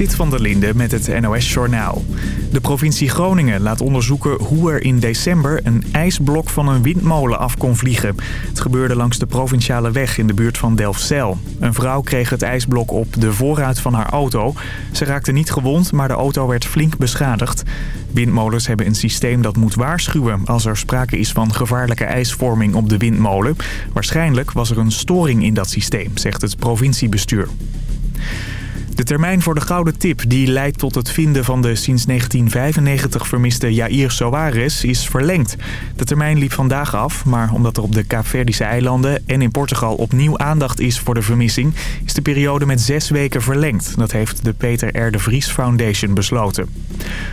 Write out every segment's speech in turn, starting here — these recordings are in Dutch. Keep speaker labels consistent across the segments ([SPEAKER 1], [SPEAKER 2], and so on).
[SPEAKER 1] Zit van der Linde met het NOS-journaal. De provincie Groningen laat onderzoeken hoe er in december een ijsblok van een windmolen af kon vliegen. Het gebeurde langs de provinciale weg in de buurt van Delfzijl. Een vrouw kreeg het ijsblok op de voorruit van haar auto. Ze raakte niet gewond, maar de auto werd flink beschadigd. Windmolens hebben een systeem dat moet waarschuwen als er sprake is van gevaarlijke ijsvorming op de windmolen. Waarschijnlijk was er een storing in dat systeem, zegt het provinciebestuur. De termijn voor de gouden tip die leidt tot het vinden van de sinds 1995 vermiste Jair Soares is verlengd. De termijn liep vandaag af, maar omdat er op de Kaapverdische eilanden en in Portugal opnieuw aandacht is voor de vermissing, is de periode met zes weken verlengd. Dat heeft de Peter R. de Vries Foundation besloten.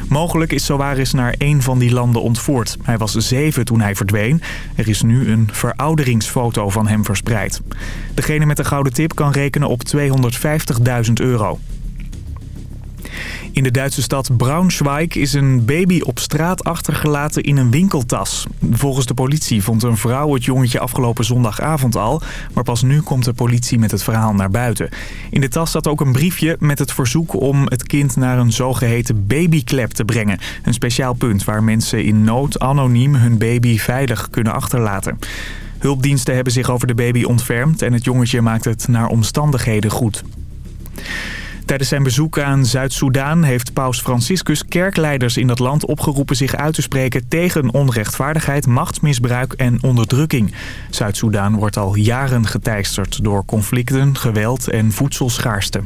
[SPEAKER 1] Mogelijk is Soares naar één van die landen ontvoerd. Hij was zeven toen hij verdween. Er is nu een verouderingsfoto van hem verspreid. Degene met de gouden tip kan rekenen op 250.000 euro. In de Duitse stad Braunschweig is een baby op straat achtergelaten in een winkeltas. Volgens de politie vond een vrouw het jongetje afgelopen zondagavond al... maar pas nu komt de politie met het verhaal naar buiten. In de tas zat ook een briefje met het verzoek om het kind naar een zogeheten babyklep te brengen. Een speciaal punt waar mensen in nood anoniem hun baby veilig kunnen achterlaten. Hulpdiensten hebben zich over de baby ontfermd en het jongetje maakt het naar omstandigheden goed. Tijdens zijn bezoek aan Zuid-Soedan heeft paus Franciscus kerkleiders in dat land opgeroepen zich uit te spreken tegen onrechtvaardigheid, machtsmisbruik en onderdrukking. Zuid-Soedan wordt al jaren geteisterd door conflicten, geweld en voedselschaarste.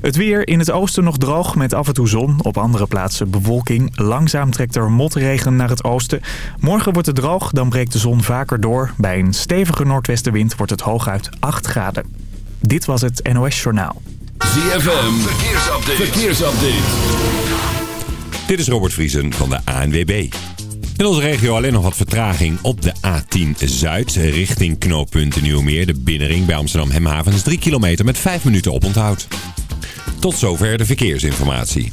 [SPEAKER 1] Het weer in het oosten nog droog met af en toe zon. Op andere plaatsen bewolking. Langzaam trekt er motregen naar het oosten. Morgen wordt het droog, dan breekt de zon vaker door. Bij een stevige noordwestenwind wordt het hooguit 8 graden. Dit was het NOS Journaal.
[SPEAKER 2] ZFM, verkeersupdate. verkeersupdate.
[SPEAKER 3] Dit is Robert Vriesen van de ANWB. In onze regio alleen nog wat vertraging op de A10 Zuid richting knooppunt Nieuwmeer. De binnenring bij Amsterdam Hemhavens is 3 kilometer met 5 minuten oponthoud. Tot zover de verkeersinformatie.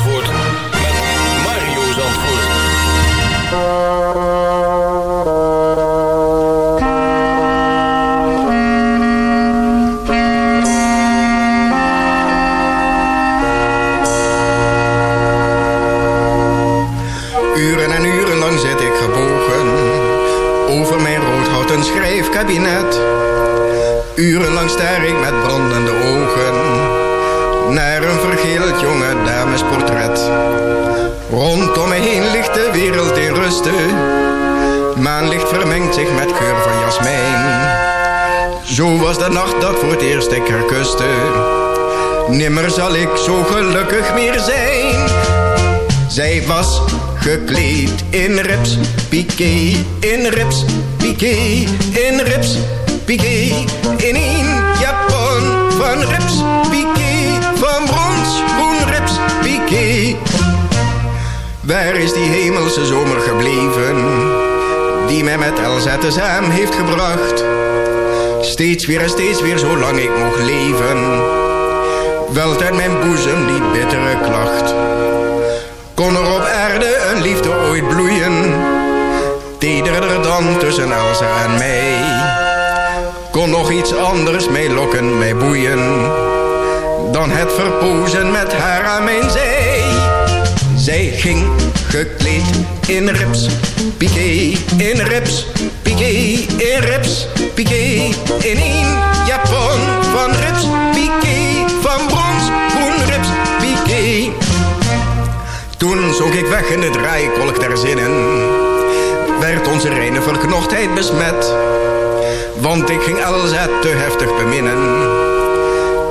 [SPEAKER 4] Thank you. Met geur van jasmijn Zo was de nacht dat voor het eerst ik haar kuste Nimmer zal ik zo gelukkig meer zijn zij was gekleed in rips, piqué, in rips, piqué, in rips, piqué. In een japon van rips, piqué, van brons, groen rips, piqué. Waar is die hemelse zomer gebleven? Die mij met LZSM heeft gebracht. Steeds weer en steeds weer, zolang ik mocht leven, welt uit mijn boezem die bittere klacht. Kon er op aarde een liefde ooit bloeien, tederder dan tussen Elsa en mij. Kon nog iets anders mij lokken, mij boeien, dan het verpozen met haar aan mijn zij. Zij ging gekleed in rips, piqué, in rips, piqué, in rips, piqué, in één japon van rips, piqué, van brons, groen rips, piqué. Toen zoek ik weg in de draaikolk der zinnen, werd onze reine verknochtheid besmet. Want ik ging LZ te heftig beminnen,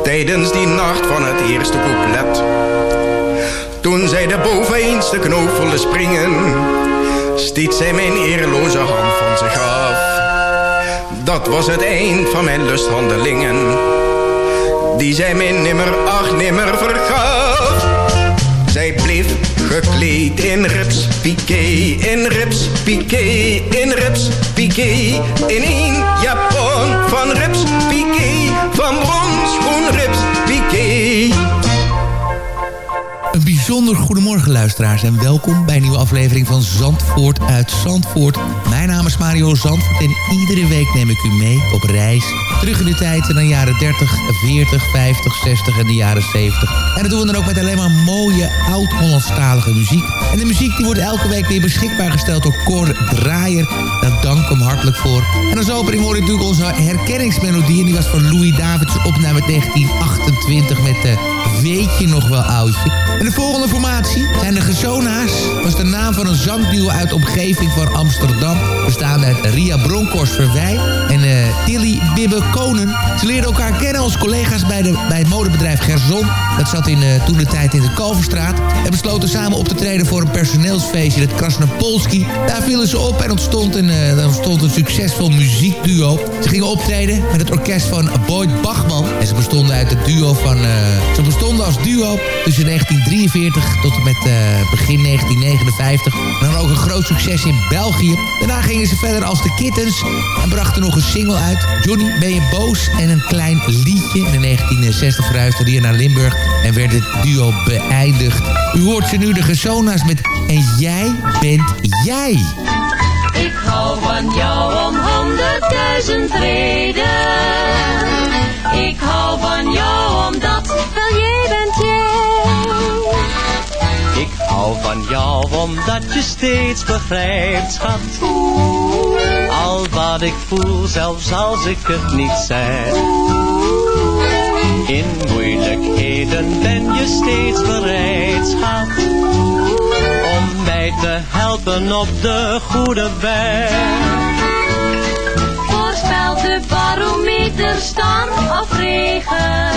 [SPEAKER 4] tijdens die nacht van het eerste couplet. Toen zij de boveneens de knoop voelde springen, stiet zij mijn eerloze hand van zich af. Dat was het eind van mijn lusthandelingen, die zij mij nimmer, ach nimmer vergaf. Zij bleef gekleed in rips, piqué, in rips, piqué, in rips, piqué, in één japon van rips, piqué, van brons,
[SPEAKER 5] Een bijzonder goedemorgen luisteraars en welkom bij een nieuwe aflevering van Zandvoort uit Zandvoort. Mijn naam is Mario Zandvoort en iedere week neem ik u mee op reis. Terug in de tijd naar de jaren 30, 40, 50, 60 en de jaren 70. En dat doen we dan ook met alleen maar mooie oud-Hollandstalige muziek. En de muziek die wordt elke week weer beschikbaar gesteld door Cor Draaier. Daar dank ik hem hartelijk voor. En als opening hoor ik natuurlijk onze herkenningsmelodie. En die was van Louis Davids opname 1928 met de Weet je nog wel oudje? En de volgende formatie zijn de Gezona's. was de naam van een zangduo uit de omgeving van Amsterdam. Bestaande uit Ria Bronkhorst Verwij en uh, Tilly Bibbe Konen. Ze leerden elkaar kennen als collega's bij, de, bij het modebedrijf Gerson. Dat zat in, uh, toen de tijd in de Kalverstraat. En besloten samen op te treden voor een personeelsfeestje, het Krasnopolski. Daar vielen ze op en ontstond een, uh, ontstond een succesvol muziekduo. Ze gingen optreden met het orkest van Boyd Bachman. En ze bestonden uit het duo van... ze bestonden als duo tussen 1943 tot en met begin 1959. En dan ook een groot succes in België. Daarna gingen ze verder als de Kittens en brachten nog een single uit. Johnny, ben je boos? En een klein liedje. In 1960 verhuisde hier naar Limburg en werd het duo beëindigd. U hoort ze nu de Gezona's met En jij bent jij.
[SPEAKER 6] Ik hou van jou om honderdduizend reden. Ik hou van jou omdat wel jij bent jij.
[SPEAKER 7] Ik hou van jou omdat je steeds begrijpt, schat. Al wat ik voel, zelfs als ik het niet zeg. In moeilijkheden ben je steeds bereid, schat. Om mij te helpen op de goede weg.
[SPEAKER 6] Voorspel de barometer storm of regen.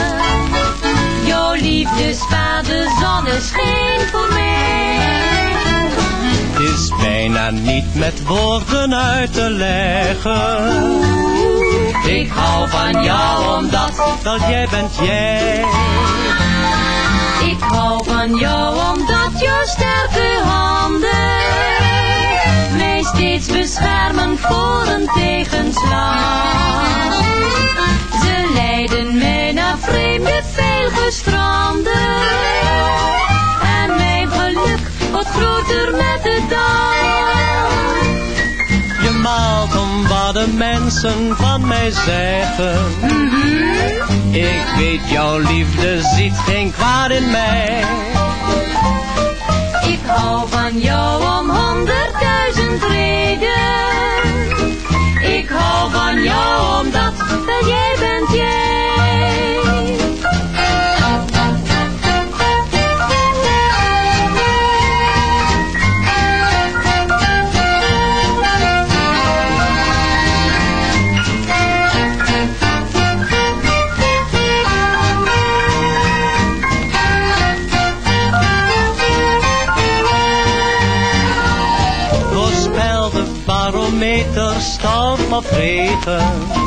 [SPEAKER 6] Jouw liefdesvader zonneschijn voor mij.
[SPEAKER 7] Is bijna niet met woorden uit te leggen.
[SPEAKER 6] Ik hou van jou omdat
[SPEAKER 7] dat jij bent jij.
[SPEAKER 6] Ik hou van jou omdat jouw sterke handen mij steeds beschermen voor een tegenslag. Ze leiden mij naar vreemde veilige stranden. En mijn geluk wordt groter met de
[SPEAKER 7] wat de mensen van mij zeggen. Ik weet jouw liefde ziet geen kwaad in mij.
[SPEAKER 6] Ik hou van jou om honderdduizend reden. Ik hou van jou omdat jij bent jij.
[SPEAKER 7] Storm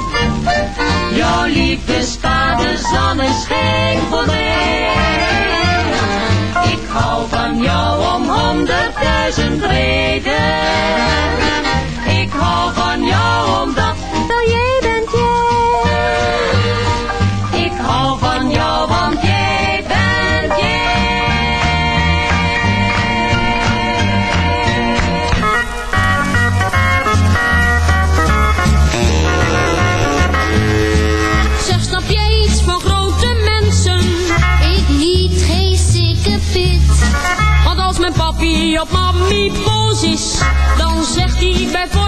[SPEAKER 8] niet boos is, dan zegt hij bijvoorbeeld.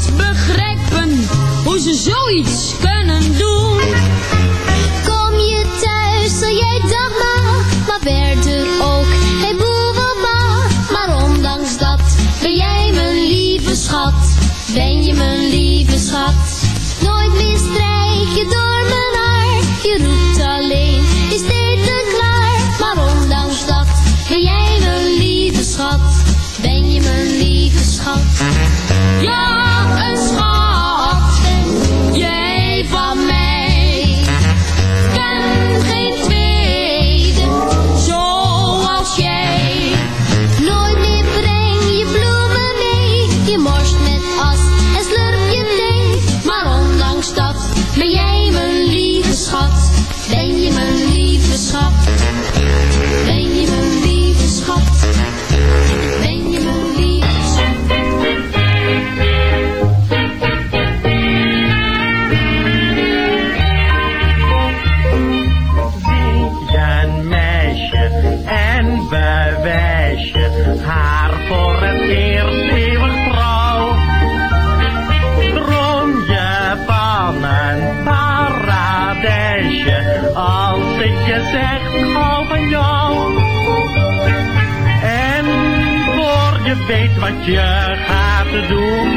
[SPEAKER 8] niet begrijpen hoe ze zoiets
[SPEAKER 9] wat je gaat doen.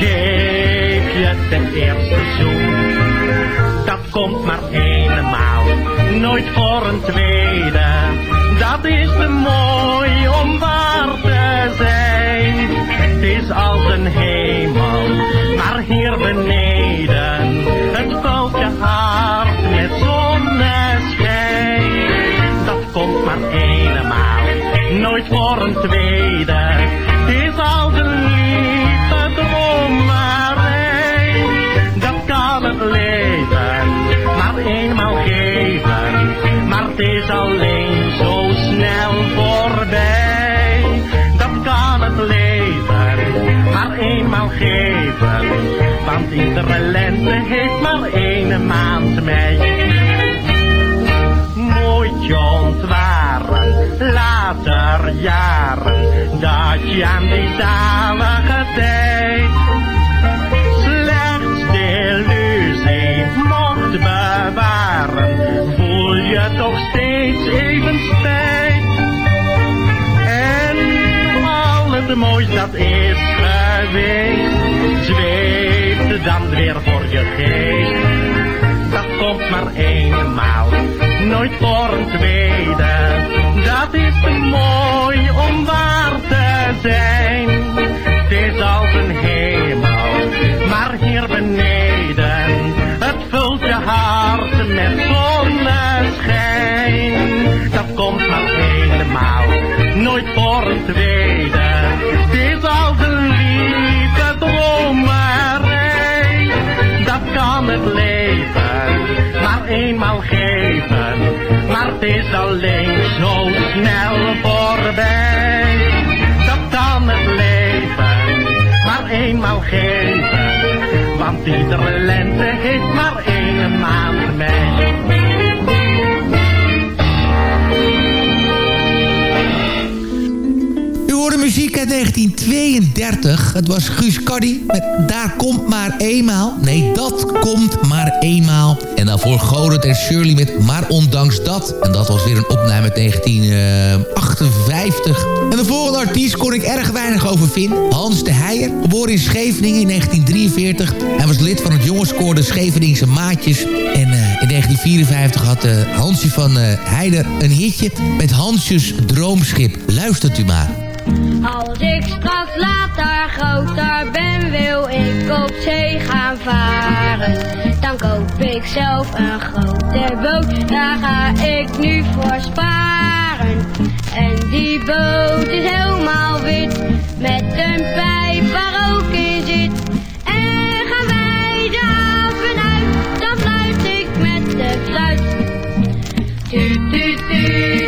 [SPEAKER 9] Geef je de eerste zoen. Dat komt maar eenmaal, nooit voor een tweede. Dat is te mooi om waar te zijn. Het is als een hemel, maar hier beneden. Het valt je hart met zonneschijn. Dat komt maar eenmaal, nooit voor een tweede. Want geven. Want iedere lente heeft maar één maand mee. Moet je ontwaren, later jaren, dat je aan die zalige tijd slechts de illusie mocht bewaren. Voel je toch steeds even moois dat is geweest, zweeft dan weer voor je geest. Dat komt maar eenmaal, nooit voor een tweede. Dat is te mooi om waar te zijn. Het is als een hemel, maar hier beneden, het vult je hart met zonneschijn. Dat komt maar eenmaal, nooit voor een tweede. zomaar. Dat kan het leven maar eenmaal geven. Maar het is alleen zo snel voorbij.
[SPEAKER 10] Dat kan het leven maar eenmaal geven. Want iedere lente heeft maar één maand
[SPEAKER 5] mee. Uit 1932. Het was Guus Caddy met Daar komt maar eenmaal. Nee, dat komt maar eenmaal. En daarvoor Godert en Shirley met Maar ondanks dat. En dat was weer een opname uit 1958. En de volgende artiest kon ik erg weinig over vinden. Hans de Heijer, geboren in Scheveningen in 1943. Hij was lid van het jongenskoor de Scheveningse Maatjes. En eh, in 1954 had uh, Hansje van uh, Heider een hitje met Hansjes Droomschip. Luistert u maar.
[SPEAKER 11] Als ik straks later groter ben, wil ik op zee gaan varen. Dan koop ik zelf een grote boot, daar ga ik nu voor sparen. En die boot is helemaal wit, met een pijp waar ook in zit. En gaan wij de haven uit, dan fluit ik met de fluit. Tuut, tuut, tuut,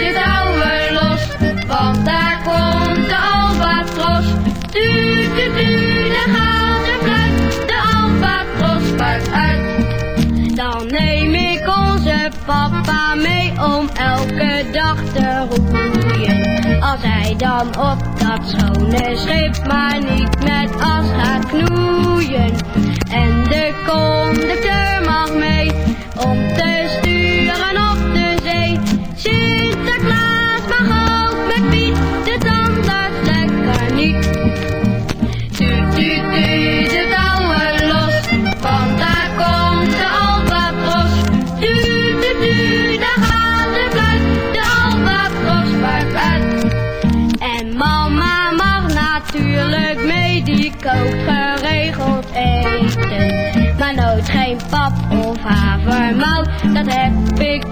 [SPEAKER 11] om elke dag te roeien. Als hij dan op dat schone schip maar niet met as gaat knoeien. En de conducteur mag mee om te sturen dat heb ik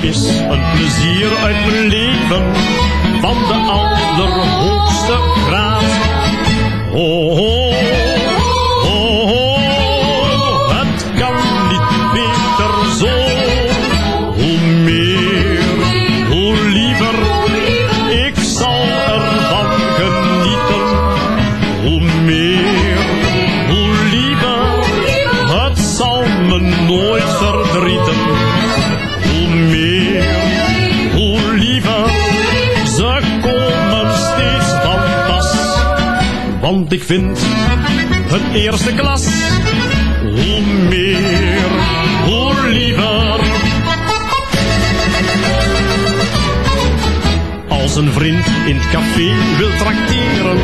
[SPEAKER 10] is een plezier uit mijn leven, van de allerhoogste graad. Oh, oh, oh, Want ik vind het eerste klas. Hoe meer, hoe liever. Als een vriend in het café wil trakteren,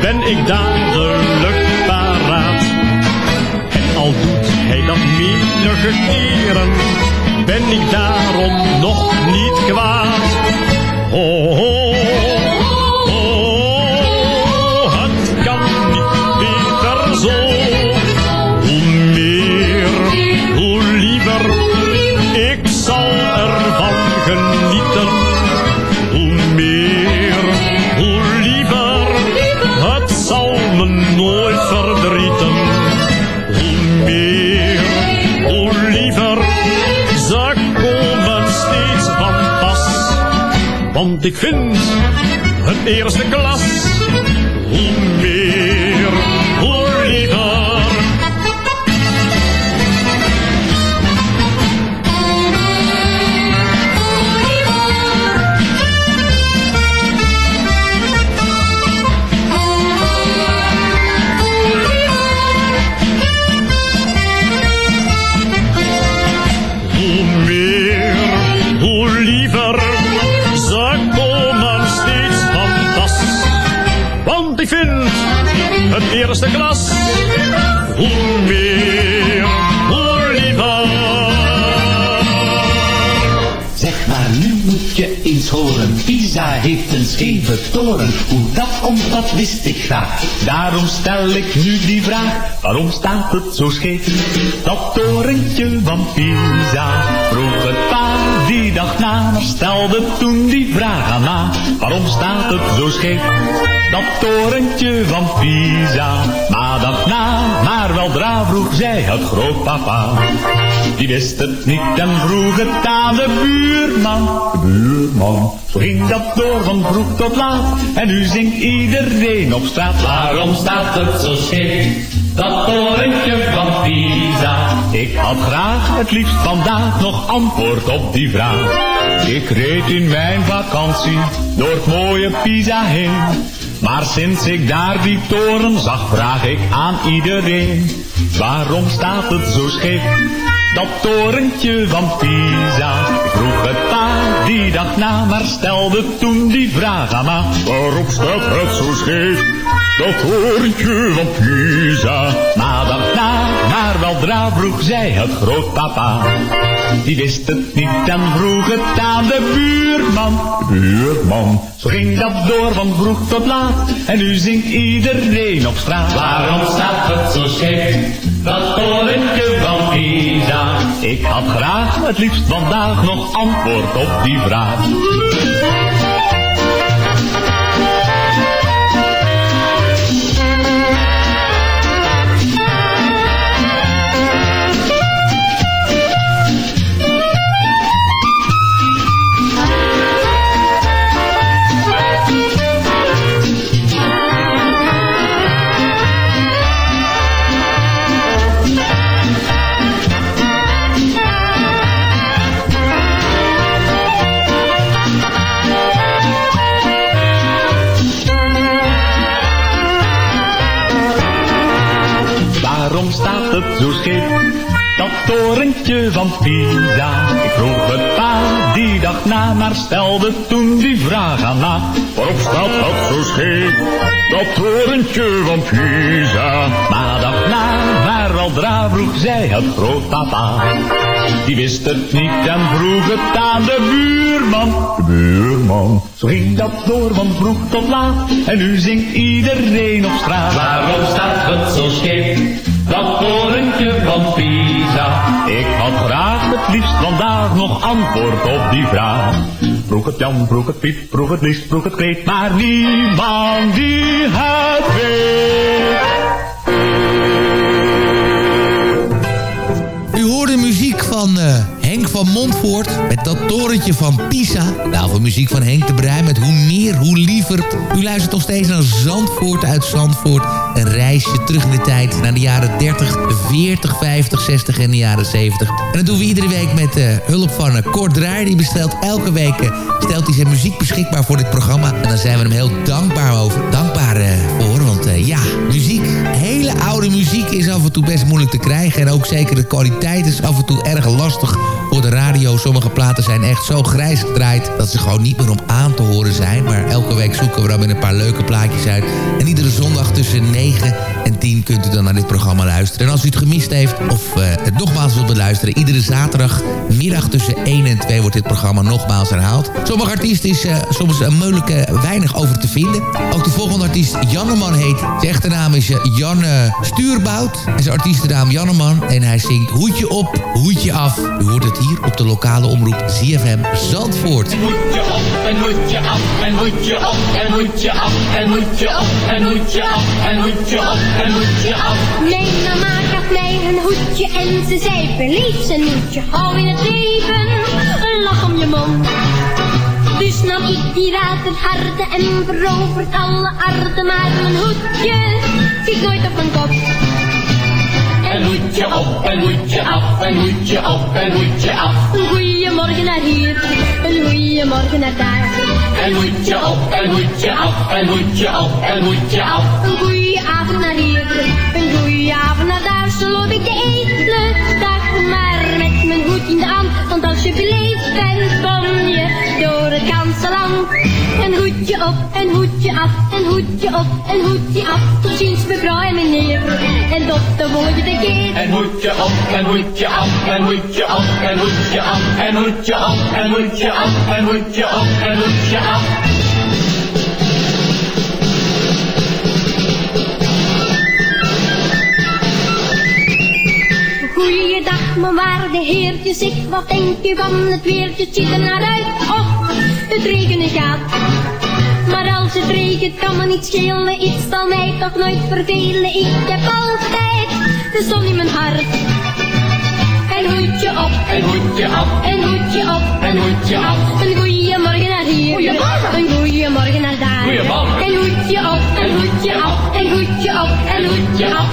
[SPEAKER 10] ben ik dadelijk paraat. En al doet hij dat menige keren, ben ik daarom nog niet kwaad. Oh, oh,
[SPEAKER 9] Vind het eerste klas Hoe meer.
[SPEAKER 12] Zeg maar, nu moet je eens horen. Pisa heeft een scheve toren. Hoe dat komt, dat wist ik graag. Daarom stel ik nu die vraag. Waarom staat het zo scheef? Dat torentje van Pisa. Vroeg die dag na. Stelde toen die vraag aan ma. Waarom staat het zo scheef? Dat torentje van Pisa. Ma dacht na, maar weldra vroeg zij het grootpapa. Die wist het niet en vroeg het aan de buurman. De buurman. Zo ging dat door van vroeg tot laat. En nu zingt iedereen op straat. Waarom staat het zo scheef? Dat torentje van Pisa. Ik had graag het liefst vandaag nog antwoord op die vraag. Ik reed in mijn vakantie door het mooie Pisa heen. Maar sinds ik daar die toren zag, vraag ik aan iedereen. Waarom staat het zo scheef? Dat torentje van Pisa. Ik vroeg het pa die dag na, maar stelde toen die vraag aan ma. Waarom staat het zo scheef? Dat torentje van Pisa. Dacht na, maar weldra vroeg zij het grootpapa. Die wist het niet en vroeg het aan de buurman. Buurman. Zo ging dat door van vroeg tot laat. En nu zingt iedereen op straat. Waarom staat het zo scheef? Dat torentje van Pisa. Ik had graag het liefst vandaag nog antwoord op die vraag. Torentje van Pisa. Ik vroeg het pa die dag na, maar stelde toen die vraag aan na. Waarom staat dat zo scheef? Dat torentje van Pisa. Maar dag na, maar weldra vroeg zij het grootpapa. Die wist het niet en vroeg het aan de buurman. De buurman. Zo ging dat door van vroeg tot laat. En nu zingt iedereen op straat. Waarom staat het zo scheef? Dat torentje van Pisa. Ik had graag het liefst vandaag nog antwoord op die vraag. Vroeg het Jan, vroeg het Piet, vroeg het Lies, vroeg het Kreet, maar niemand die het weet.
[SPEAKER 5] U hoorde muziek van eh, Van Montvoort met dat torentje van Pisa. Nou, voor muziek van Henk de Bruin met Hoe meer, hoe liever. U luistert nog steeds naar Zandvoort uit Zandvoort. Een reisje terug in de tijd naar de jaren 30, 40, 50, 60 en de jaren 70. En dat doen we iedere week met uh, hulp van uh, Kort Draaier. Die bestelt elke week uh, stelt hij zijn muziek beschikbaar voor dit programma. En daar zijn we hem heel dankbaar over. Dankbaar voor, want ja, muziek, hele oude muziek is af en toe best moeilijk te krijgen. En ook zeker de kwaliteit is af en toe erg lastig voor de radio. Sommige platen zijn echt zo grijs gedraaid dat ze gewoon niet meer om aan te horen zijn. Maar elke week zoeken we dan weer een paar leuke plaatjes uit. En iedere zondag tussen 9 en 10 kunt u dan naar dit programma luisteren. En als u het gemist heeft of uh, het nogmaals wilt beluisteren... iedere zaterdagmiddag tussen 1 en 2 wordt dit programma nogmaals herhaald. Sommige artiesten is uh, soms een moeilijke weinig over te vinden. Ook de volgende artiest Janneman heet. Zijn echte naam is uh, Jan Stuurbout. En zijn artiestennaam Janneman. En hij zingt Hoedje op, hoedje af. U hoort het hier op de lokale omroep ZFM Zandvoort.
[SPEAKER 6] En hoedje op, en hoedje af, en hoedje op, en hoedje af, en hoedje op, en hoedje af, en hoedje op, en hoedje af.
[SPEAKER 11] Mijn mama gaf mij een hoedje en ze zei beleef zijn hoedje. Hou in het leven een lach om je mond. Dus
[SPEAKER 13] nam ik die waterharde en veroverd alle arden. Maar mijn hoedje zit nooit op mijn kop.
[SPEAKER 14] En hoedje op, en hoedje af, en hoedje op, en hoedje af.
[SPEAKER 13] Een goeiemorgen naar hier, een goeiemorgen naar daar.
[SPEAKER 14] En hoedje op, en hoedje af, en hoedje op, en hoedje af.
[SPEAKER 13] Een goeie avond naar hier, een goeie avond naar daar. Zo loop ik de hele dag maar met mijn hoed in de hand. Want als je beleefd bent, kom je door het ganse land. Een hoedje op, een hoedje af, een hoedje op, een hoedje af. Tot ziens mevrouw en meneer, en tot de volgende keer.
[SPEAKER 14] En hoedje op, en hoedje af, en hoedje op, en hoedje af. En hoedje op, en hoedje af, en hoedje op, en hoedje af.
[SPEAKER 13] Goeiedag, mijn waarde heertjes, ik wat denk u van het weertje? Het ziet er naar uit, oh, het regenen gaat. Maar als het regent kan me niet schelen, iets zal mij toch nooit vervelen. Ik heb altijd de zon in mijn hart. Een hoedje op,
[SPEAKER 14] En hoedje af,
[SPEAKER 13] een hoedje op,
[SPEAKER 14] en hoedje af.
[SPEAKER 13] een goeiemorgen naar hier,
[SPEAKER 14] Goeiemorgen.
[SPEAKER 13] een goeiemorgen naar daar.
[SPEAKER 14] Goeiemorgen.
[SPEAKER 13] Een hoedje op, een hoedje af, een hoedje op, een hoedje af.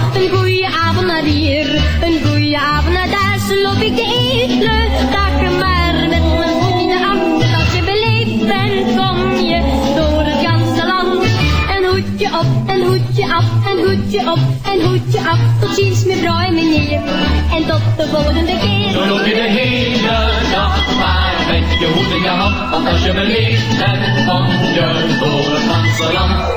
[SPEAKER 13] Hoedje op, een hoedje af. Tot ziens mevrouw en meneer, en tot de volgende keer.
[SPEAKER 14] Zo loop je de hele dag maar met je hoed in je hand. Want als je beleefd bent, kom je door het ganse land.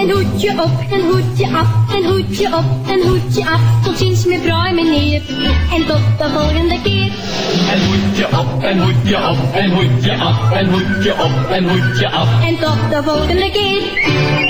[SPEAKER 13] Een hoedje op, een hoedje af, een hoedje op, een hoedje af. Tot ziens mevrouw en meneer, en tot de volgende keer.
[SPEAKER 14] En hoedje op, en hoedje op, en hoedje af. En hoedje op, en hoedje af.
[SPEAKER 13] En tot de volgende keer.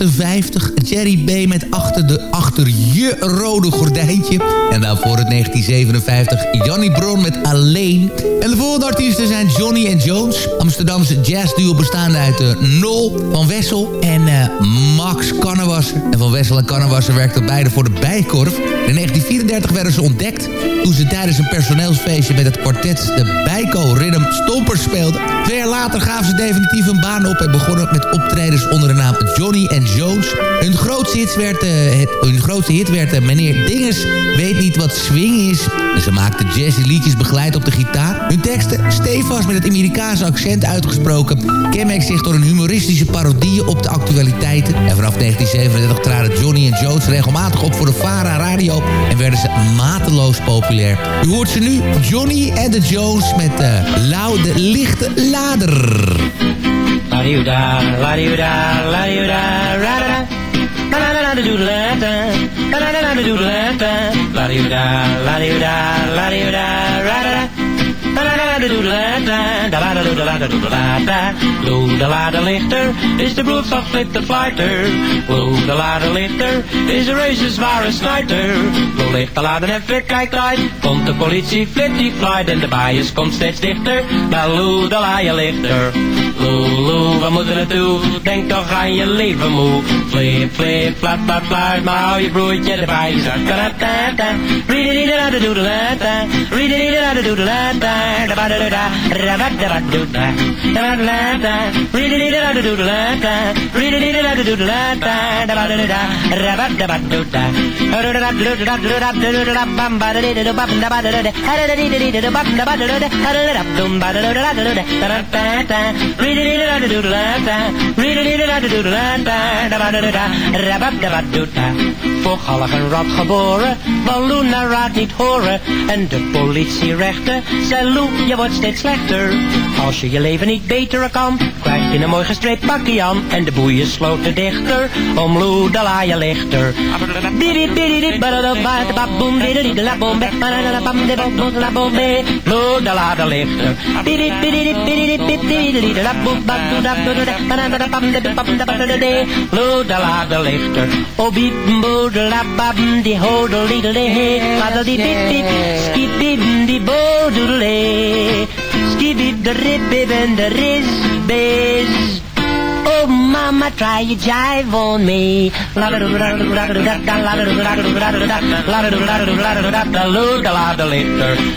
[SPEAKER 5] 1958. Jerry B. met achter, de, achter je rode gordijntje. En daarvoor het 1957 Johnny Bron met Alleen. En de volgende artiesten zijn Johnny en Jones. Amsterdamse jazzduo bestaande uit uh, Nol van Wessel en eh, Max Kannewasser. Wessel en Kannewasser werkten beide voor de Bijkorf. In 1934 werden ze ontdekt toen ze tijdens een personeelsfeestje met het kwartet de Bijko Rhythm Stompers speelden. Twee jaar later gaven ze definitief een baan op en begonnen met optredens onder de naam Johnny and Jones. Hun grootste, hit werd, eh, het, hun grootste hit werd eh, Meneer Dinges weet niet wat swing is. En ze maakten jazzy liedjes begeleid op de gitaar. Hun teksten, stevast met het Amerikaanse accent uitgesproken, kenmerkt zich door een humoristische parodie op de actualiteiten. En vanaf 1937 traden Johnny en Jones regelmatig op voor de Vara Radio en werden ze mateloos populair. U hoort ze nu, Johnny en de Jones met de Laude Lichte Lader.
[SPEAKER 7] Loedelade lichter is de broer van Flitter Flighter. Loedelade lichter is een racist licht de Loedelade en Flirt kijkt uit, komt de politie Flitty Flight en de bias komt steeds dichter. Naar Loedelade lichter. Lou, waar moeten we? Denk toch aan je leven moe. Flip, flip, flap, flap, maar je broertje erbij. Je zegt, da da da read it, da da da da da read it, da da da da da da da da da da da da da da da da da read it, da da da da da read it, da da da da da da da da da da da da da da voor gallig een rat geboren, wou Lou naar raad niet horen. En de politierechter zei Lou, je wordt steeds slechter. Als je je leven niet beter kan, krijg je een mooi gestreept pakje aan. En de boeien sloten dichter, om Lou de lichter. Lichter. Loedela de lifter, obiep boedela babben, die hodelidele he, madeli bip bip, skibib die boedele, skibib de rib en de ris, biz. mama, try your jive on me.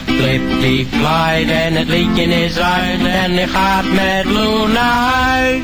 [SPEAKER 7] Clippy flight en het liedje is uit en hij gaat met naar huis.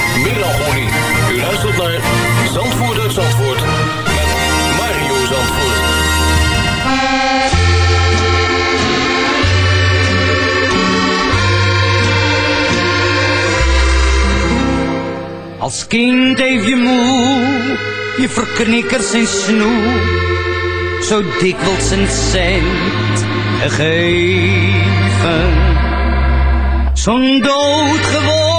[SPEAKER 15] melancholie. U luistert naar Zandvoort uit Zandvoort met Mario Zandvoort.
[SPEAKER 14] Als kind heeft je moe, je verknikkers en snoe, zo dikwijls een cent gegeven. Zo'n doodgewone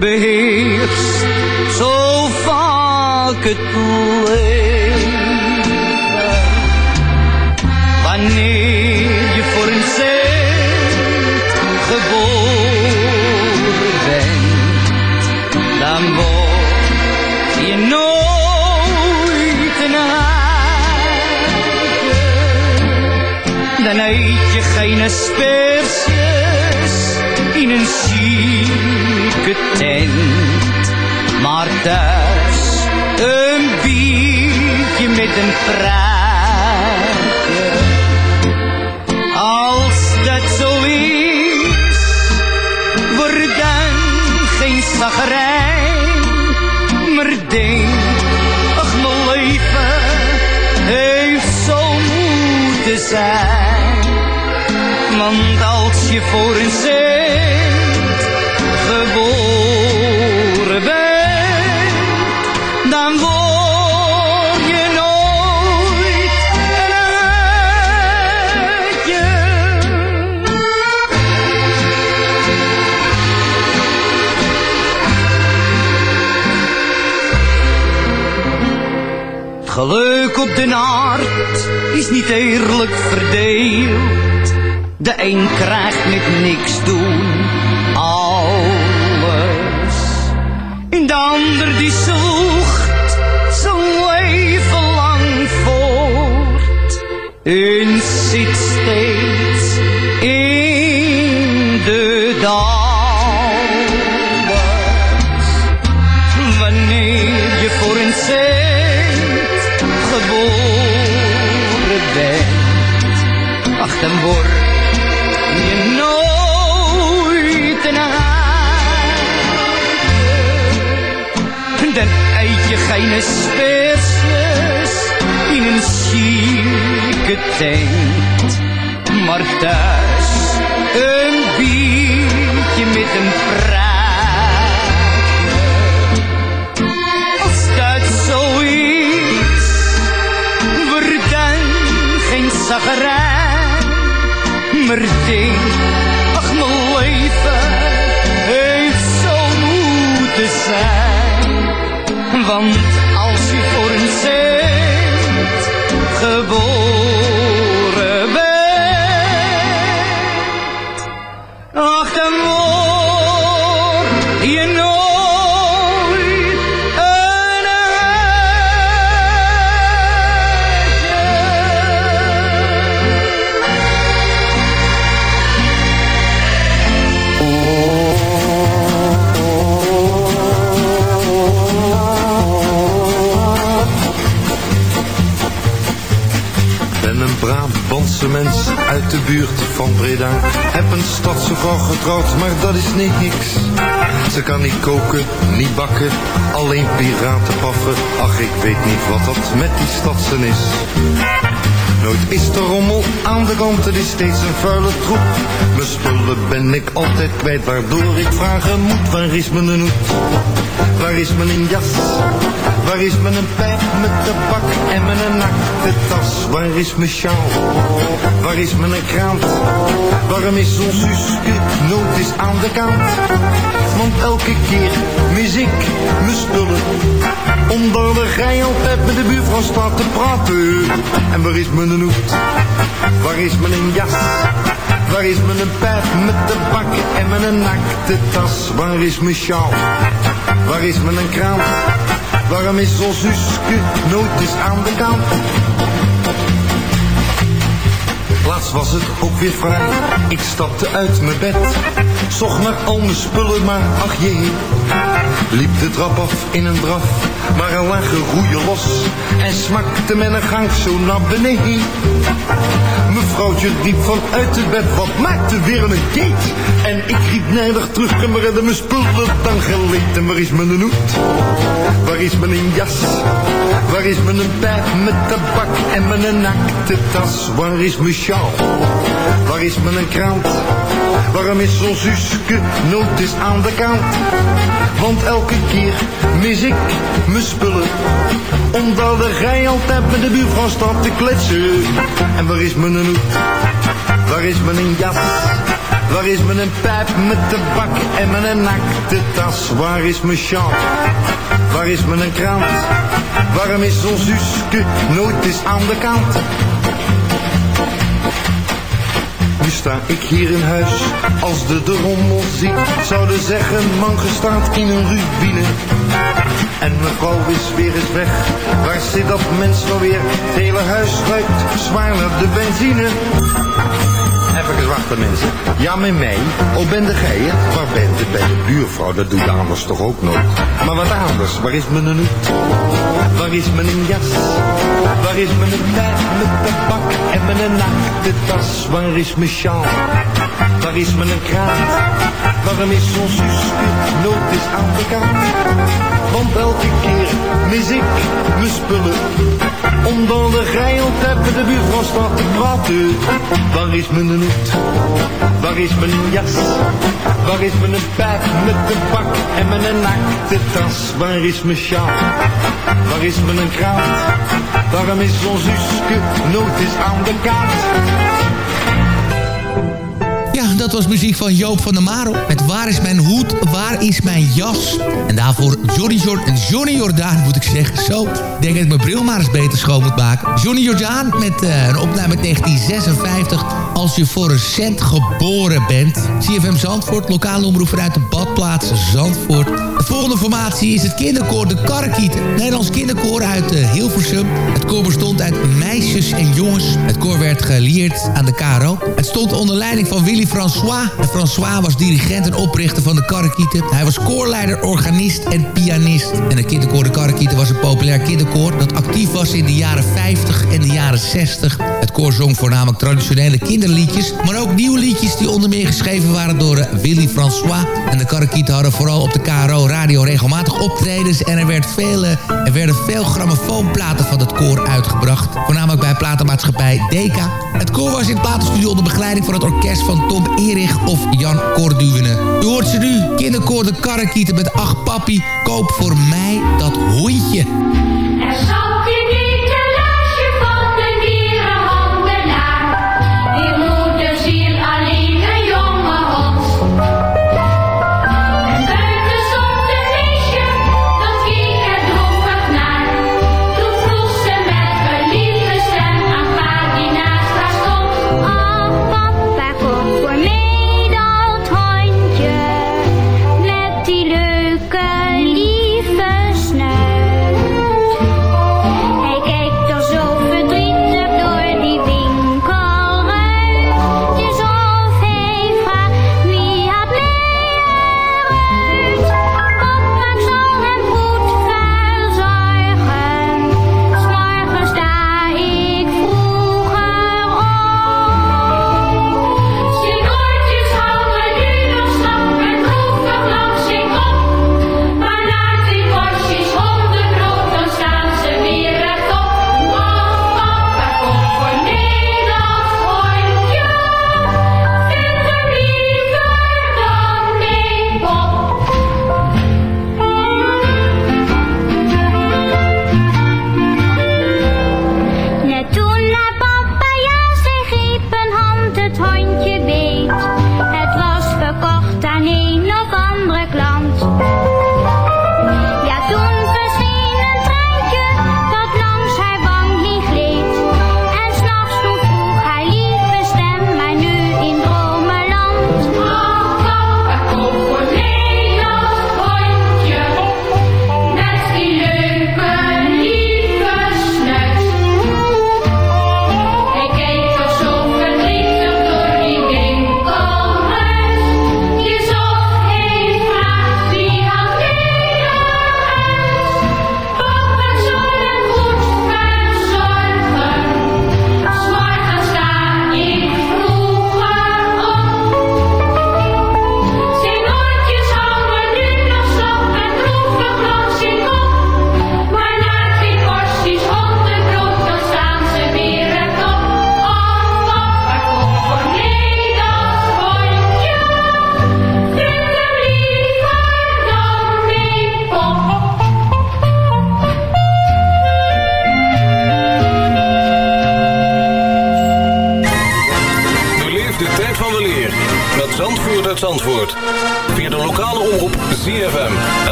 [SPEAKER 14] beheerst zo vaak het leven. Wanneer je voor een cent geboren bent, dan word je nooit een eigen. Dan eet je geen asperges in een zieke tent, maar thuis een biertje met een pruikje. Op de aard is niet eerlijk verdeeld. De een krijgt met niks doen tent, maar thuis een biertje met een pruik. Als dat zo is, word dan geen zagrijn. Maar denk, ach mijn leven heeft zo moeten zijn. Want
[SPEAKER 16] mens uit de buurt van Breda. Heb een stadse vrouw getrouwd, maar dat is niks. Ze kan niet koken, niet bakken, alleen piraten paffen. Ach, ik weet niet wat dat met die stadsen is. Nooit is er rommel aan de kant, het is steeds een vuile troep. Mijn spullen ben ik altijd kwijt, waardoor ik vragen moet. Waar is mijn hoed? Waar is mijn jas? Waar is mijn pijp met tabak en mijn nakte tas? Waar is mijn sjaal? Waar is mijn krant? Waarom is ons Suske nooit eens aan de kant? Want elke keer mis ik mijn spullen. Omdat de gij altijd met de buurvrouw staat te praten. En waar is mijn hoed? Waar is mijn jas? Waar is mijn pijp met de bak en mijn nakte tas? Waar is mijn sjaal? Waar is mijn krant? Waarom is Suske nooit eens aan de kant? Laatst was het ook weer vrij. Ik stapte uit mijn bed. Zocht naar al mijn spullen, maar ach jee. Liep de trap af in een draf. Maar er lagen roeien los. En smakte men een gang zo naar beneden. Mevrouwtje riep vanuit het bed. Wat maakte weer een keet? En ik riep nijdig terug. En redden mijn spullen dan geleed. En waar is mijn hoed? Waar is mijn jas? Waar is mijn pijp met tabak en mijn nakte tas? Waar is mijn sjaal? Waar is mijn krant? Waarom is zo'n Suske nooit eens aan de kant? Want elke keer mis ik spullen. Omdat de gij altijd met de buurvrouw staat te kletsen. En waar is mijn hoed? Waar is mijn jas? Waar is mijn pijp met tabak en mijn nakte tas? Waar is mijn sjaal? Waar is mijn krant? Waarom is zo'n Suske nooit eens aan de kant? Sta ik hier in huis, als de de rommel ziet, zouden zeggen, man gestaat in een rubine. En mevrouw is weer eens weg, waar zit dat mens nou weer? Het hele huis ruikt zwaar naar de benzine. Even wachten mensen. Ja, met mij. Oh, ben de het? Waar bent u bij de buurvrouw? Dat doe je anders toch ook nooit? Maar wat anders? Waar is mijn hoed? Waar is mijn jas? Waar is mijn pijp met tabak en mijn nakte tas? Waar is mijn sjaal? Waar is mijn kraat? Waarom is zo'n Suske nooit eens aan de kant? Want elke keer mis ik mijn spullen. Omdat de altijd met de buurvrouw staat te praten. Waar is mijn hoed? Waar is mijn jas? Waar is mijn pijp met de bak en mijn nakte tas? Waar is mijn sjaal? Waar is mijn krant? Waarom is zo'n Suske nooit eens aan de kant?
[SPEAKER 5] Ja, dat was muziek van Joop van der Marel. Met Waar is mijn hoed, waar is mijn jas? En daarvoor Johnny, Jord en Johnny Jordaan, moet ik zeggen. Zo, denk dat ik mijn bril maar eens beter schoon moet maken. Johnny Jordaan met uh, een opname uit 1956. Als je voor een cent geboren bent. CFM Zandvoort, lokale omroep vanuit de badplaats Zandvoort. De volgende formatie is het kinderkoor De Karrekieten. Nederlands kinderkoor uit uh, Hilversum. Het koor bestond uit meisjes en jongens. Het koor werd gelieerd aan de KRO. Het stond onder leiding van Willy François. En François was dirigent en oprichter van de Karrekieten. Hij was koorleider, organist en pianist. En het kinderkoor De Karrekieten was een populair kinderkoor... dat actief was in de jaren 50 en de jaren 60. Het koor zong voornamelijk traditionele kinderliedjes... maar ook nieuwe liedjes die onder meer geschreven waren door uh, Willy François. En de Karrekieten hadden vooral op de KRO radio regelmatig optredens... en er, werd veel, uh, er werden veel grammofoonplaten van het koor uitgebracht. Voornamelijk bij platenmaatschappij Deka. Het koor was in het platenstudio onder begeleiding van het orkest van Tom Erich of Jan Corduwene. U hoort ze nu, kinderkoor de Karrekieten met Ach Papi, koop voor mij dat hondje.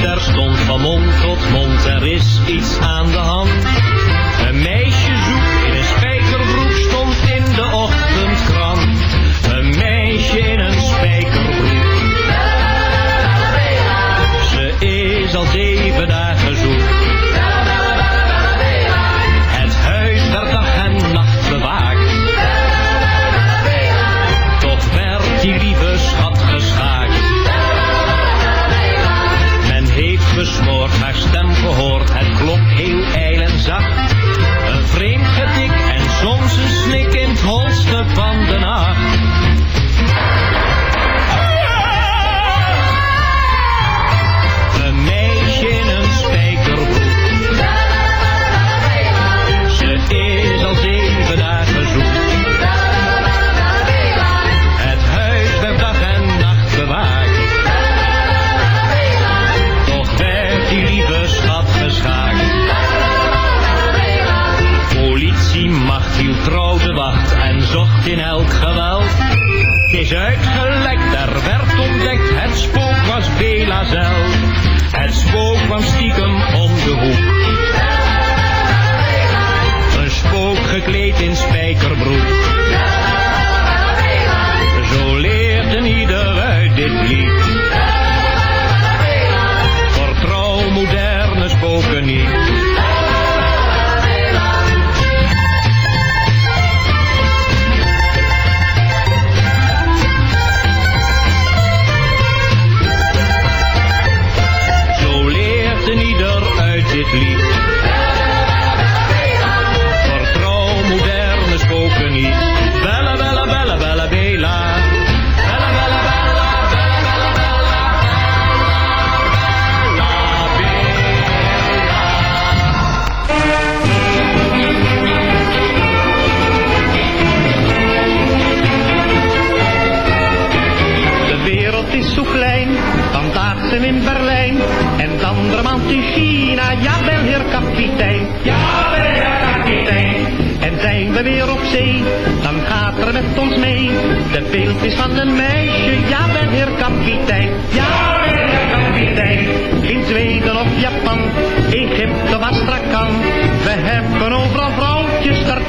[SPEAKER 7] terstond van mond tot mond, er is iets aan de hand. Een meisje zoekt in een spijkerbroek stond in de ochtendkrant. Een meisje in een spijkerbroek. Ze is al zeven dagen haar stem gehoord, het klonk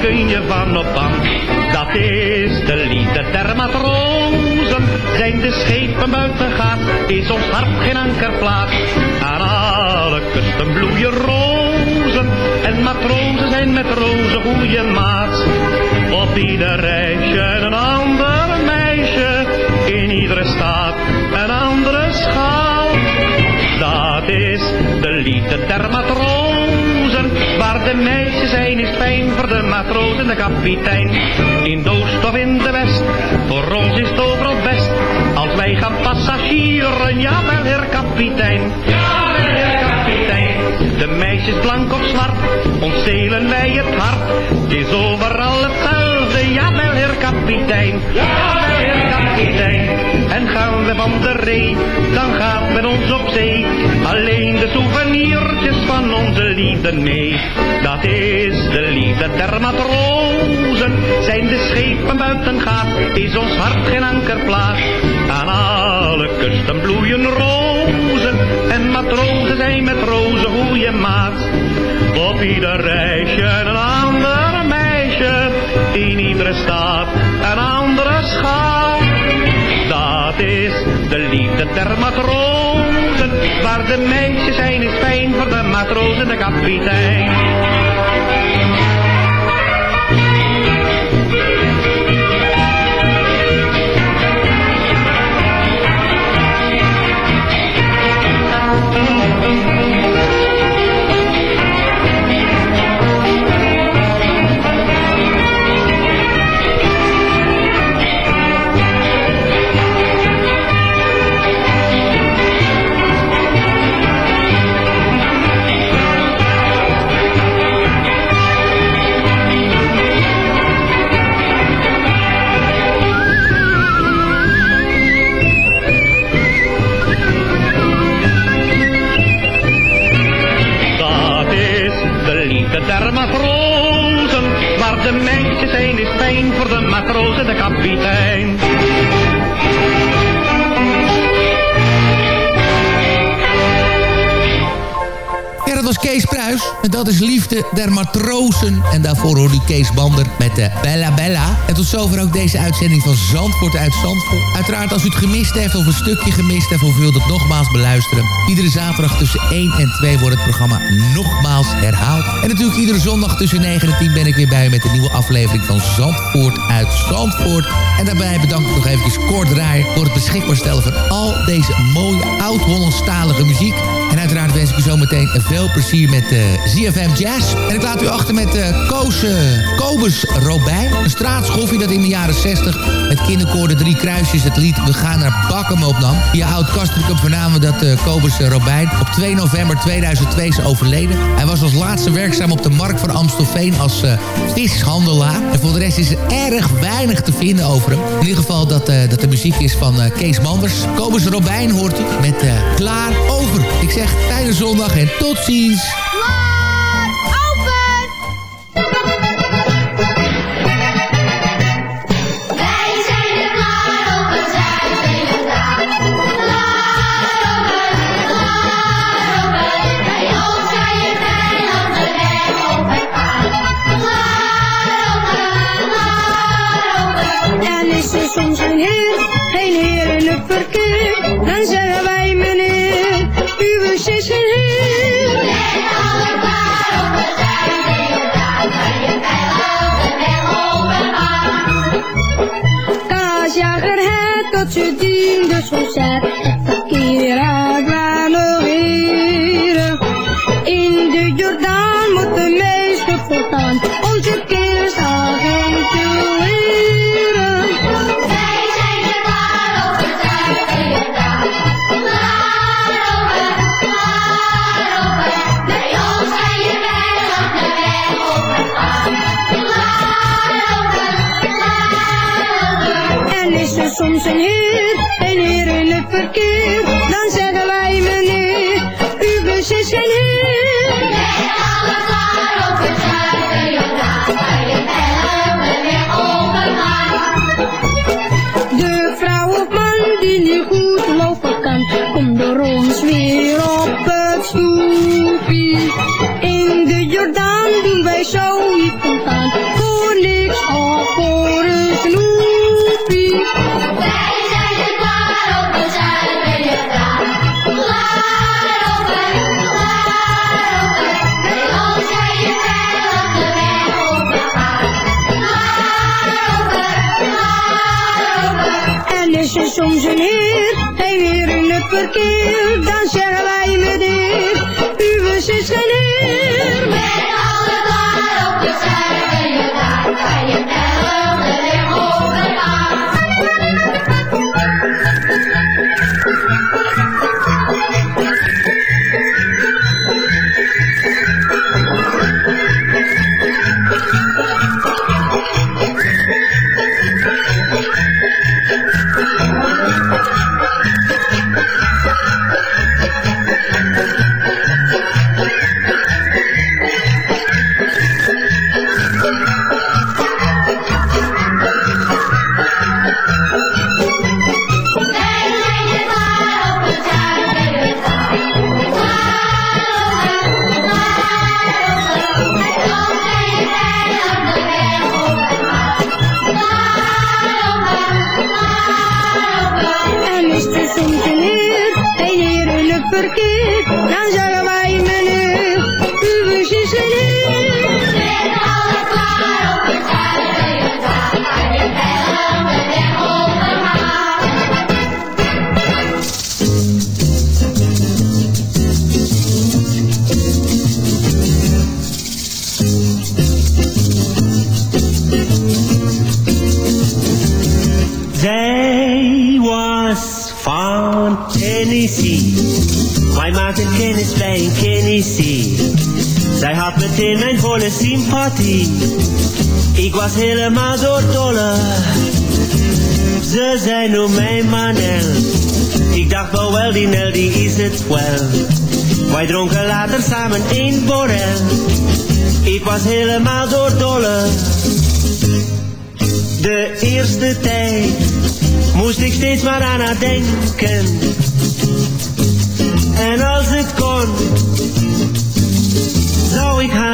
[SPEAKER 9] kun je van op aan. Dat is de liefde der matrozen. Zijn de schepen buiten gaat, is ons hart geen ankerplaats. Aan alle kusten bloeien rozen. En matrozen zijn met rozen goede maat. Op ieder reisje een ander meisje. In iedere staat een andere schaal. Dat is de liefde der matrozen. De meisjes zijn is fijn voor de matroos en de kapitein. In de oost of in de west, voor ons is het overal best. Als wij gaan passagieren, jawel heer kapitein. Jawel heer kapitein. De meisjes blank of zwart, ons delen wij het hart. Het is overal hetzelfde, jawel heer kapitein. Jawel heer kapitein. En gaan we van de ree, dan gaat met ons op zee. Alleen de souvenirtjes van onze liefde mee. Dat is de liefde der matrozen. Zijn de schepen buiten gaat, is ons hart geen ankerplaats. Aan alle kusten bloeien rozen. En matrozen zijn met rozen goede maat. Op ieder reisje een ander. In iedere stad een andere schat. Dat is de liefde der matrozen. Waar de meisjes zijn is fijn voor de matroos en de kapitein. Dat is Liefde der Matrozen. En
[SPEAKER 5] daarvoor hoorde u Kees Bander met de Bella Bella. En tot zover ook deze uitzending van Zandvoort uit Zandvoort. Uiteraard als u het gemist heeft of een stukje gemist heeft... of u het nogmaals beluisteren. Iedere zaterdag tussen 1 en 2 wordt het programma nogmaals herhaald. En natuurlijk iedere zondag tussen 9 en 10 ben ik weer bij u... met een nieuwe aflevering van Zandvoort uit Zandvoort. En daarbij bedank ik nog eventjes Kort voor het beschikbaar stellen van al deze mooie oud-Hollandstalige muziek. En uiteraard wens ik u zometeen veel plezier met eh ZFM Jazz. En ik laat u achter met eh Koos, eh, Kobus Robijn. Een straatschoffie dat in de jaren 60 met kinderkoor de Drie Kruisjes het lied We gaan naar Bakken opnam. Via oud vernamen we dat eh, Kobus Robijn op 2 november 2002 is overleden. Hij was als laatste werkzaam op de markt van Amstelveen als vishandelaar. En voor de rest is er erg weinig te vinden over hem. In ieder geval dat, dat de muziek is van Kees Manders. Kobus Robijn hoort u met Klaar Over. Fijne zondag en tot ziens.